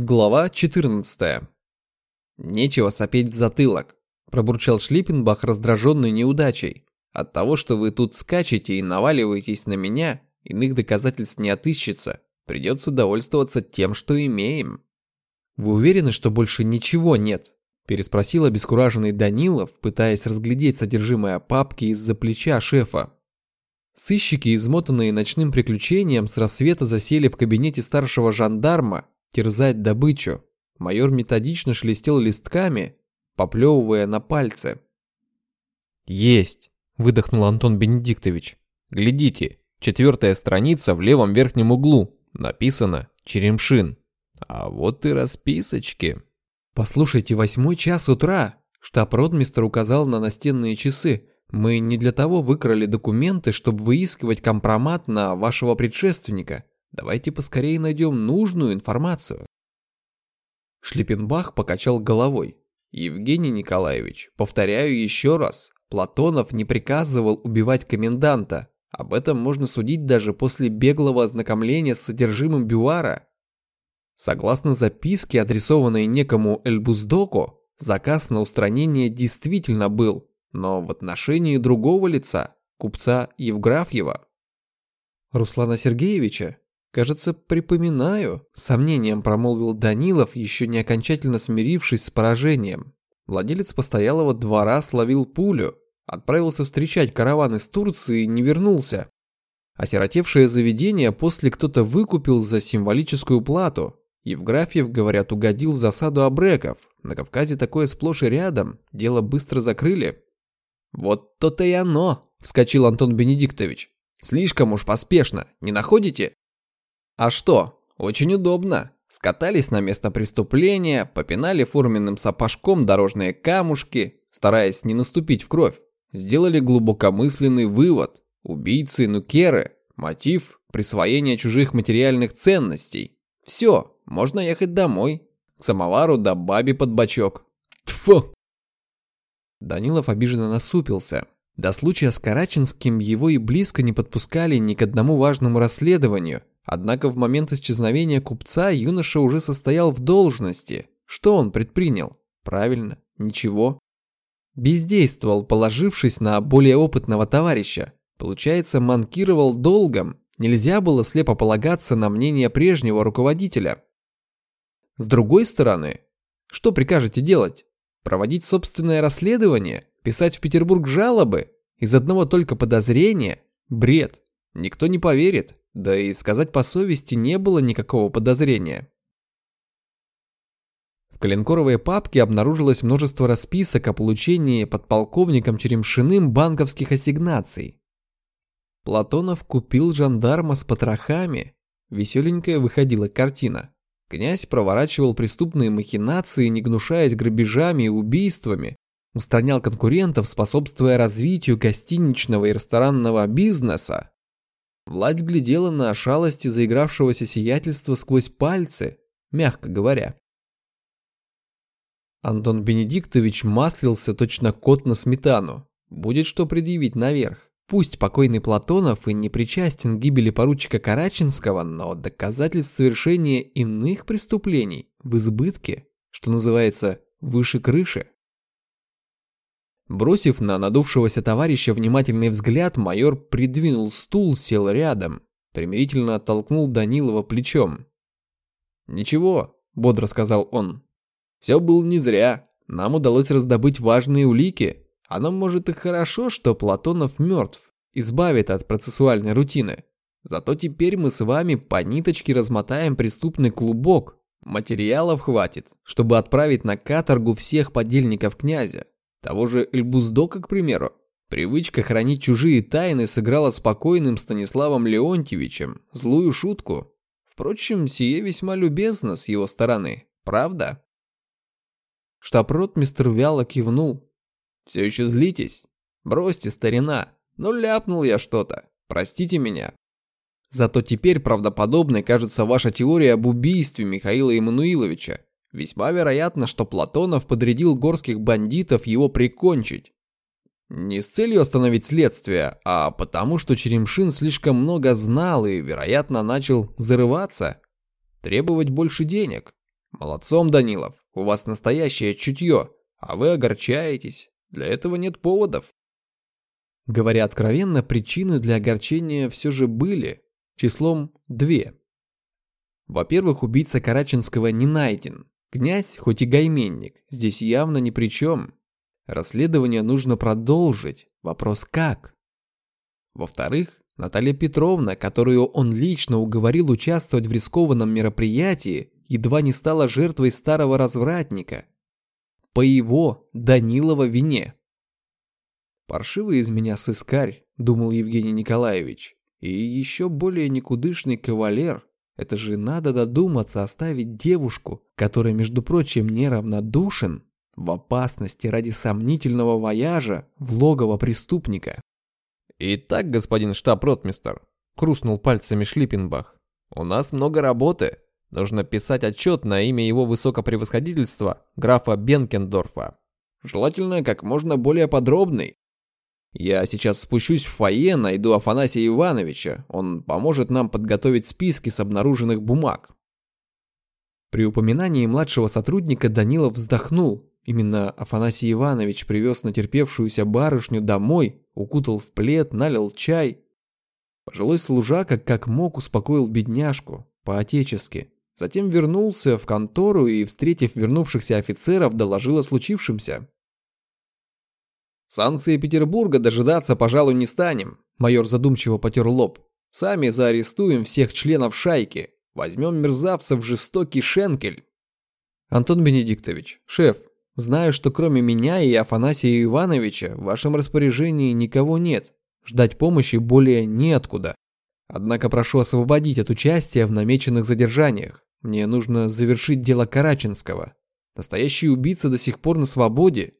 Глава 14. Нечего сопеть в затылок, пробурчал Шлиппенбах, раздраженный неудачей. От того, что вы тут скачете и наваливаетесь на меня, иных доказательств не отыщется. Придется довольствоваться тем, что имеем. Вы уверены, что больше ничего нет? переспросил обескураженный Данилов, пытаясь разглядеть содержимое папки из-за плеча шефа. Сыщики, измотанные ночным приключением, с рассвета засели в кабинете старшего жандарма терзать добычу. Майор методично шелестел листками, поплевывая на пальцы. «Есть!» – выдохнул Антон Бенедиктович. «Глядите, четвертая страница в левом верхнем углу. Написано «Черемшин». А вот и расписочки». «Послушайте, восьмой час утра!» Штаб-ротмистр указал на настенные часы. «Мы не для того выкрали документы, чтобы выискивать компромат на вашего предшественника. Давайте поскорее найдем нужную информацию. Шлиппенбах покачал головой. Евгений Николаевич, повторяю еще раз, Платонов не приказывал убивать коменданта. Об этом можно судить даже после беглого ознакомления с содержимым бюара. Согласно записке, адресованной некому Эльбуздоку, заказ на устранение действительно был, но в отношении другого лица, купца Евграфьева. Руслана Сергеевича? «Кажется, припоминаю», — сомнением промолвил Данилов, еще не окончательно смирившись с поражением. Владелец постоялого двора словил пулю, отправился встречать караван из Турции и не вернулся. Осиротевшее заведение после кто-то выкупил за символическую плату. Евграфьев, говорят, угодил в засаду абреков. На Кавказе такое сплошь и рядом, дело быстро закрыли. «Вот то-то и оно!» — вскочил Антон Бенедиктович. «Слишком уж поспешно, не находите?» А что? Очень удобно. Скатались на место преступления, попинали форменным сапожком дорожные камушки, стараясь не наступить в кровь. Сделали глубокомысленный вывод. Убийцы нукеры. Мотив – присвоение чужих материальных ценностей. Все, можно ехать домой. К самовару да бабе под бочок. Тфу! Данилов обиженно насупился. До случая с Караченским его и близко не подпускали ни к одному важному расследованию, Однако в момент исчезновения купца юноша уже состоял в должности. Что он предпринял? Правильно, ничего. Бездействовал, положившись на более опытного товарища. Получается, манкировал долгом. Нельзя было слепо полагаться на мнение прежнего руководителя. С другой стороны, что прикажете делать? Проводить собственное расследование? Писать в Петербург жалобы? Из одного только подозрения? Бред. Никто не поверит. Да и сказать по совести не было никакого подозрения. В коленкоровой папке обнаружилось множество расписок о получении подполковником Черемшиным банковских ассигнаций. Платонов купил жандарма с потрохами. Веселенькая выходила картина. Князь проворачивал преступные махинации, не гнушаясь грабежами и убийствами, устранял конкурентов, способствуя развитию гостиничного и ресторанного бизнеса, Владь глядела на шалости заигравшегося сиятельства сквозь пальцы, мягко говоря. Антон Бенедиктович маслился точно кот на сметану. Будет что предъявить наверх. Пусть покойный Платонов и не причастен к гибели поручика Караченского, но доказательств совершения иных преступлений в избытке, что называется, выше крыши. Бросив на надувшегося товарища внимательный взгляд, майор придвинул стул, сел рядом, примирительно оттолкнул Данилова плечом. «Ничего», — бодро сказал он. «Все было не зря. Нам удалось раздобыть важные улики. Оно может и хорошо, что Платонов мертв, избавит от процессуальной рутины. Зато теперь мы с вами по ниточке размотаем преступный клубок. Материалов хватит, чтобы отправить на каторгу всех подельников князя. Того же Эльбуздока, к примеру. Привычка хранить чужие тайны сыграла спокойным Станиславом Леонтьевичем злую шутку. Впрочем, сие весьма любезно с его стороны, правда? Штаб-ротмистр вяло кивнул. «Все еще злитесь? Бросьте, старина. Ну ляпнул я что-то. Простите меня». Зато теперь правдоподобной кажется ваша теория об убийстве Михаила Эммануиловича. Весьма вероятно, что Платонов подрядил горских бандитов его прикончить. Не с целью остановить следствие, а потому что Черемшин слишком много знал и, вероятно, начал зарываться, требовать больше денег. Молодцом, Данилов, у вас настоящее чутье, а вы огорчаетесь. Для этого нет поводов. Говоря откровенно, причины для огорчения все же были, числом две. Во-первых, убийца Караченского не найден. Князь, хоть и гайменник, здесь явно ни при чем. Расследование нужно продолжить. Вопрос как? Во-вторых, Наталья Петровна, которую он лично уговорил участвовать в рискованном мероприятии, едва не стала жертвой старого развратника. По его, Данилова, вине. «Паршивый из меня сыскарь», — думал Евгений Николаевич. «И еще более никудышный кавалер. Это же надо додуматься оставить девушку, которая, между прочим, неравнодушен, в опасности ради сомнительного вояжа в логово преступника». «Итак, господин штаб-ротмистер», — хрустнул пальцами Шлиппенбах, — «у нас много работы. Нужно писать отчет на имя его высокопревосходительства, графа Бенкендорфа. Желательно как можно более подробный. Я сейчас спущусь в фойе, найду Афанасия Ивановича. Он поможет нам подготовить списки с обнаруженных бумаг. При упоминании младшего сотрудника Данилов вздохнул. Именно Афанасий Иванович привез натерпевшуюся барышню домой, укутал в плед, налил чай. Пожилой служака как мог успокоил бедняжку, по-отечески. Затем вернулся в контору и, встретив вернувшихся офицеров, доложил о случившемся. «Санкции Петербурга дожидаться, пожалуй, не станем», – майор задумчиво потер лоб. «Сами заарестуем всех членов шайки. Возьмем мерзавцев в жестокий шенкель». «Антон Бенедиктович, шеф, знаю, что кроме меня и Афанасия Ивановича в вашем распоряжении никого нет. Ждать помощи более неоткуда. Однако прошу освободить от участия в намеченных задержаниях. Мне нужно завершить дело Караченского. Настоящий убийца до сих пор на свободе.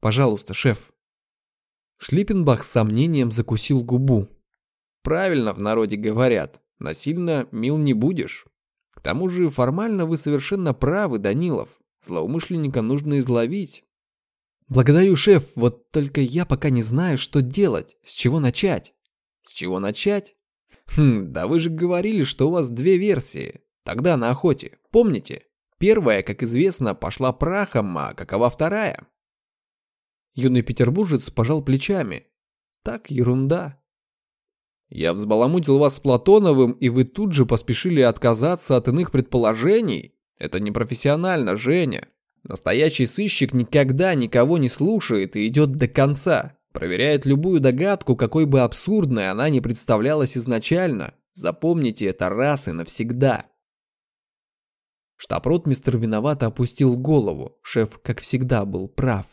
Пожалуйста, шеф». Шлиппенбах с сомнением закусил губу. Правильно в народе говорят, насильно мил не будешь. К тому же формально вы совершенно правы, Данилов. Злоумышленника нужно изловить. Благодарю, шеф, вот только я пока не знаю, что делать, с чего начать. С чего начать? Хм, да вы же говорили, что у вас две версии. Тогда на охоте, помните? Первая, как известно, пошла прахом, а какова вторая? Юный петербуржец пожал плечами. Так, ерунда. Я взбаламутил вас с Платоновым, и вы тут же поспешили отказаться от иных предположений. Это непрофессионально, Женя. Настоящий сыщик никогда никого не слушает и идет до конца. Проверяет любую догадку, какой бы абсурдной она ни представлялась изначально. Запомните это раз и навсегда. Штаб-ротмистр виновато опустил голову. Шеф, как всегда, был прав.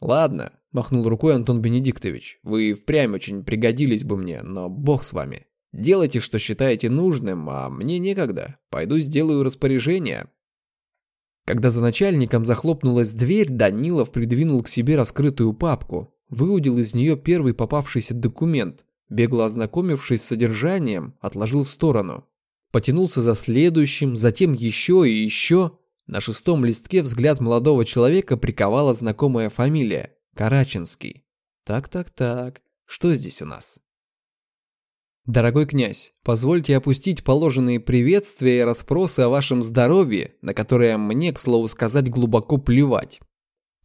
«Ладно», – махнул рукой Антон Бенедиктович. «Вы впрямь очень пригодились бы мне, но бог с вами. Делайте, что считаете нужным, а мне некогда. Пойду сделаю распоряжение». Когда за начальником захлопнулась дверь, Данилов придвинул к себе раскрытую папку, выудил из нее первый попавшийся документ, бегло ознакомившись с содержанием, отложил в сторону. Потянулся за следующим, затем еще и еще. На шестом листке взгляд молодого человека приковала знакомая фамилия – Караченский. Так-так-так, что здесь у нас? Дорогой князь, позвольте опустить положенные приветствия и расспросы о вашем здоровье, на которые мне, к слову сказать, глубоко плевать.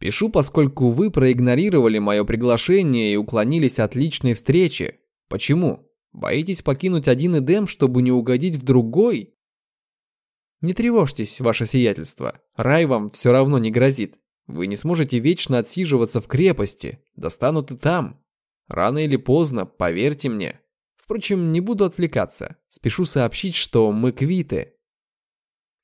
Пишу, поскольку вы проигнорировали мое приглашение и уклонились от личной встречи. Почему? Боитесь покинуть один Эдем, чтобы не угодить в другой? Не тревожьтесь, ваше сиятельство, рай вам все равно не грозит. Вы не сможете вечно отсиживаться в крепости, достанут и там. Рано или поздно, поверьте мне. Впрочем, не буду отвлекаться, спешу сообщить, что мы квиты.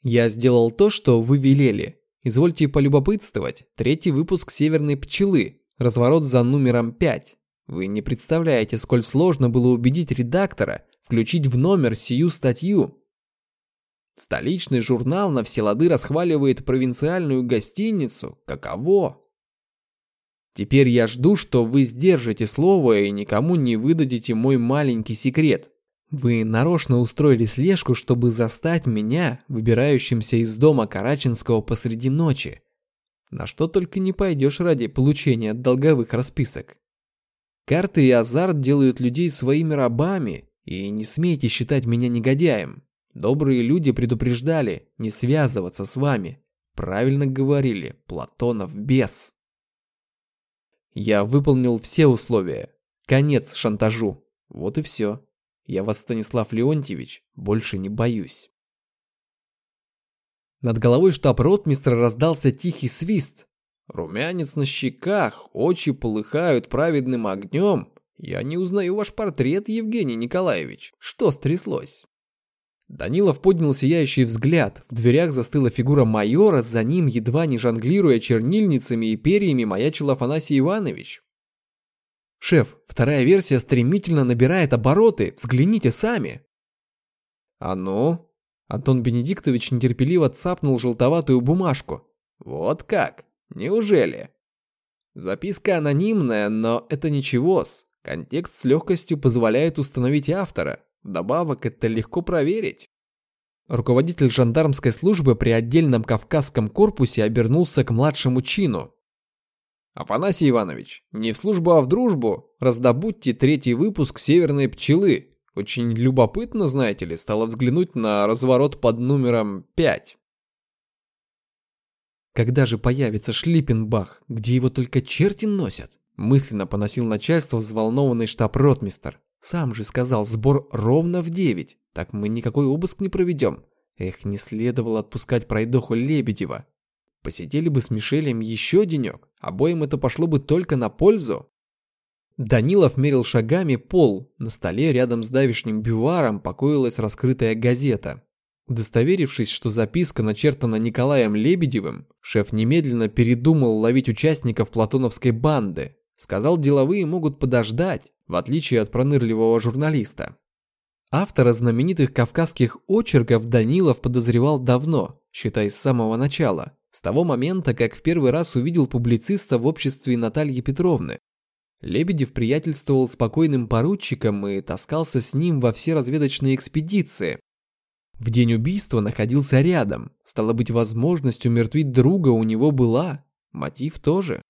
Я сделал то, что вы велели. Извольте полюбопытствовать, третий выпуск «Северной пчелы», разворот за номером 5. Вы не представляете, сколь сложно было убедить редактора включить в номер сию статью. Столичный журнал на все лады расхваливает провинциальную гостиницу. Каково? Теперь я жду, что вы сдержите слово и никому не выдадите мой маленький секрет. Вы нарочно устроили слежку, чтобы застать меня, выбирающимся из дома Караченского посреди ночи. На что только не пойдешь ради получения долговых расписок. Карты и азарт делают людей своими рабами, и не смейте считать меня негодяем. Добрые люди предупреждали не связываться с вами. Правильно говорили, Платонов бес. Я выполнил все условия. Конец шантажу. Вот и все. Я вас, Станислав Леонтьевич, больше не боюсь. Над головой штаб-ротмистра раздался тихий свист. Румянец на щеках, очи полыхают праведным огнем. Я не узнаю ваш портрет, Евгений Николаевич. Что стряслось? Данилов поднял сияющий взгляд. В дверях застыла фигура майора, за ним, едва не жонглируя чернильницами и перьями, маячил Афанасий Иванович. «Шеф, вторая версия стремительно набирает обороты, взгляните сами!» «А ну?» Антон Бенедиктович нетерпеливо цапнул желтоватую бумажку. «Вот как? Неужели?» Записка анонимная, но это ничего-с. Контекст с легкостью позволяет установить автора. Вдобавок, это легко проверить. Руководитель жандармской службы при отдельном Кавказском корпусе обернулся к младшему чину. «Афанасий Иванович, не в службу, а в дружбу. Раздобудьте третий выпуск «Северной пчелы». Очень любопытно, знаете ли, стало взглянуть на разворот под номером 5. Когда же появится Шлиппенбах, где его только черти носят? Мысленно поносил начальство взволнованный штаб-ротмистер. Сам же сказал, сбор ровно в девять. Так мы никакой обыск не проведем. Эх, не следовало отпускать пройдоху Лебедева. Посидели бы с Мишелем еще денек. Обоим это пошло бы только на пользу. Данилов мерил шагами пол. На столе рядом с давишним бюваром покоилась раскрытая газета. Удостоверившись, что записка начертана Николаем Лебедевым, шеф немедленно передумал ловить участников платоновской банды. Сказал, деловые могут подождать, в отличие от пронырливого журналиста. Автора знаменитых кавказских очерков Данилов подозревал давно, считай с самого начала, с того момента, как в первый раз увидел публициста в обществе Натальи Петровны. Лебедев приятельствовал с покойным поручиком и таскался с ним во все разведочные экспедиции. В день убийства находился рядом, стало быть, возможность умертвить друга у него была, мотив тоже.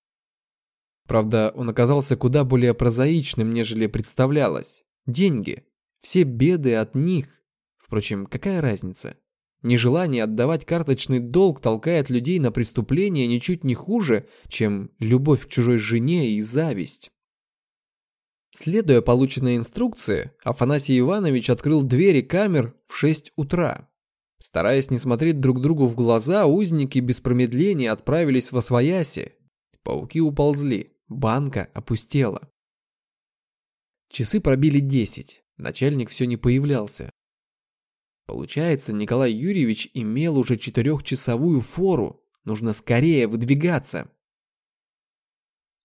Правда, он оказался куда более прозаичным, нежели представлялось. Деньги. Все беды от них. Впрочем, какая разница? Нежелание отдавать карточный долг толкает людей на преступления ничуть не хуже, чем любовь к чужой жене и зависть. Следуя полученной инструкции, Афанасий Иванович открыл двери камер в 6 утра. Стараясь не смотреть друг другу в глаза, узники без промедления отправились во свояси. Пауки уползли. Банка опустела. Часы пробили десять. Начальник все не появлялся. Получается, Николай Юрьевич имел уже четырехчасовую фору. Нужно скорее выдвигаться.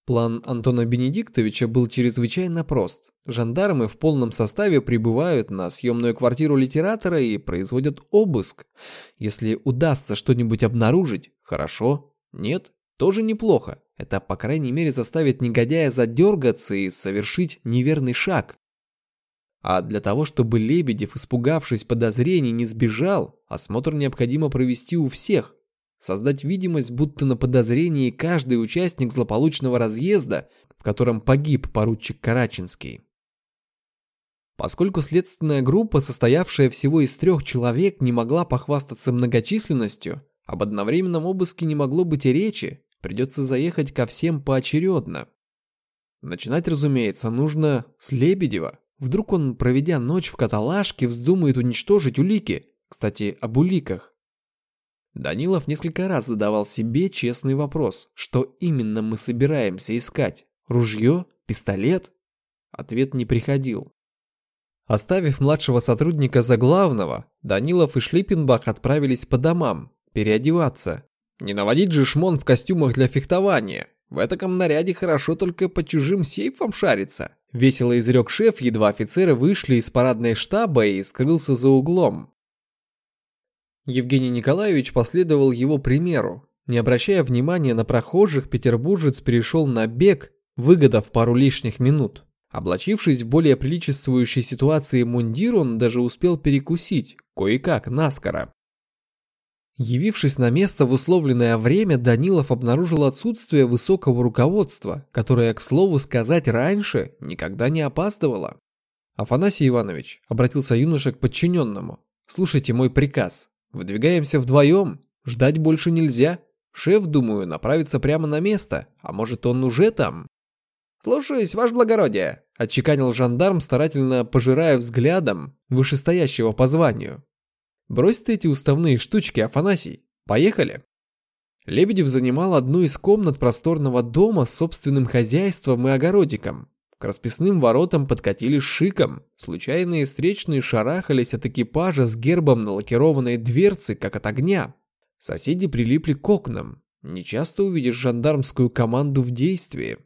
План Антона Бенедиктовича был чрезвычайно прост. Жандармы в полном составе прибывают на съемную квартиру литератора и производят обыск. Если удастся что-нибудь обнаружить, хорошо. Нет, тоже неплохо. Это, по крайней мере, заставит негодяя задергаться и совершить неверный шаг. А для того, чтобы Лебедев, испугавшись подозрений, не сбежал, осмотр необходимо провести у всех. Создать видимость, будто на подозрении каждый участник злополучного разъезда, в котором погиб поручик Караченский. Поскольку следственная группа, состоявшая всего из трех человек, не могла похвастаться многочисленностью, об одновременном обыске не могло быть и речи, Придется заехать ко всем поочередно. Начинать, разумеется, нужно с Лебедева. Вдруг он, проведя ночь в каталажке, вздумает уничтожить улики. Кстати, об уликах. Данилов несколько раз задавал себе честный вопрос, что именно мы собираемся искать? Ружье? Пистолет? Ответ не приходил. Оставив младшего сотрудника за главного, Данилов и Шлиппенбах отправились по домам, переодеваться. Не наводить же шмон в костюмах для фехтования. В этом наряде хорошо только по чужим сейфам шариться. Весело изрек шеф, едва офицеры вышли из парадной штаба и скрылся за углом. Евгений Николаевич последовал его примеру. Не обращая внимания на прохожих, петербуржец перешел на бег, выгодав пару лишних минут. Облачившись в более приличествующей ситуации мундир, он даже успел перекусить, кое-как, наскоро. Явившись на место в условленное время, Данилов обнаружил отсутствие высокого руководства, которое, к слову сказать, раньше никогда не опаздывало. «Афанасий Иванович», — обратился юноша к подчиненному, Слушайте мой приказ. Выдвигаемся вдвоем. Ждать больше нельзя. Шеф, думаю, направится прямо на место. А может, он уже там? «Слушаюсь, ваше благородие», — отчеканил жандарм, старательно пожирая взглядом вышестоящего по званию. «Брось ты эти уставные штучки, Афанасий. Поехали». Лебедев занимал одну из комнат просторного дома с собственным хозяйством и огородиком. К расписным воротам подкатили шиком. Случайные встречные шарахались от экипажа с гербом на лакированной дверце, как от огня. Соседи прилипли к окнам. Нечасто увидишь жандармскую команду в действии.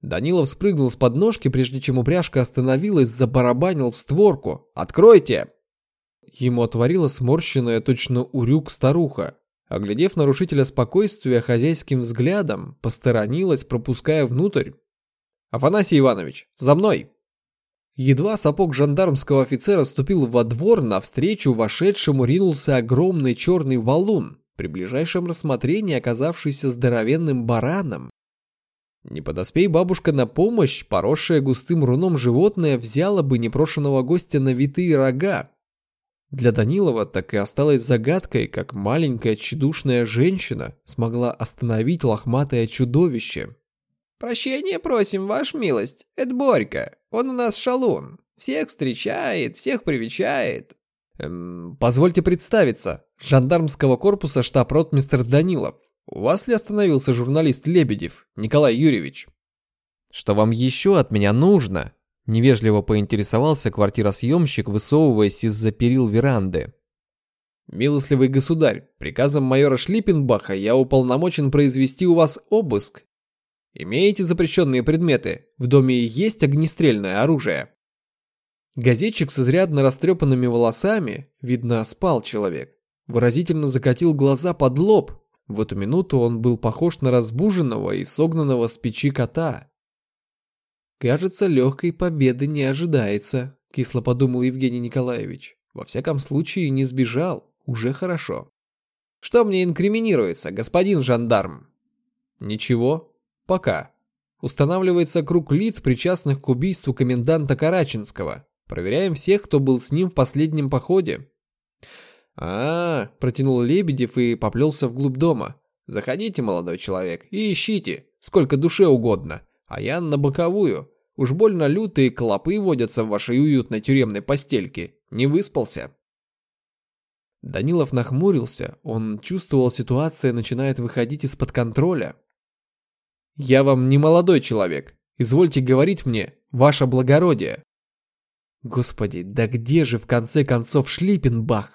Данилов спрыгнул с подножки, прежде чем упряжка остановилась, забарабанил в створку. «Откройте!» Ему отворила сморщенная точно урюк старуха. Оглядев нарушителя спокойствия хозяйским взглядом, посторонилась, пропуская внутрь. «Афанасий Иванович, за мной!» Едва сапог жандармского офицера ступил во двор, навстречу вошедшему ринулся огромный черный валун, при ближайшем рассмотрении оказавшийся здоровенным бараном. Не подоспей бабушка на помощь, поросшее густым руном животное взяло бы непрошенного гостя на витые рога. Для Данилова так и осталось загадкой, как маленькая тщедушная женщина смогла остановить лохматое чудовище. «Прощения просим, ваш милость, это Борька, он у нас шалун, всех встречает, всех привечает». Эм, «Позвольте представиться, жандармского корпуса штаб-ротмистр Данилов, у вас ли остановился журналист Лебедев, Николай Юрьевич? Что вам еще от меня нужно? Невежливо поинтересовался квартиросъемщик, высовываясь из-за перил веранды. Милостливый государь, приказом майора Шлиппенбаха я уполномочен произвести у вас обыск. Имеете запрещенные предметы? В доме есть огнестрельное оружие? Газетчик с изрядно растрепанными волосами, видно, спал человек, выразительно закатил глаза под лоб, в эту минуту он был похож на разбуженного и согнанного с печи кота. «Кажется, легкой победы не ожидается», — кисло подумал Евгений Николаевич. «Во всяком случае, не сбежал. Уже хорошо». «Что мне инкриминируется, господин жандарм?» «Ничего. Пока. Устанавливается круг лиц, причастных к убийству коменданта Караченского. Проверяем всех, кто был с ним в последнем походе а, протянул Лебедев и поплелся вглубь дома. «Заходите, молодой человек, и ищите, сколько душе угодно, а я на боковую. Уж больно лютые клопы водятся в вашей уютной тюремной постельке. Не выспался?» Данилов нахмурился, он чувствовал, ситуация начинает выходить из-под контроля. «Я вам не молодой человек, извольте говорить мне, ваше благородие». Господи, да где же в конце концов Шлиппенбах?